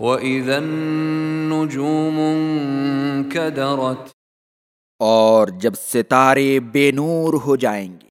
وَإِذَا النُّجُومُ انْكَدَرَتْ اور جب ستارے بے نور ہو جائیں گے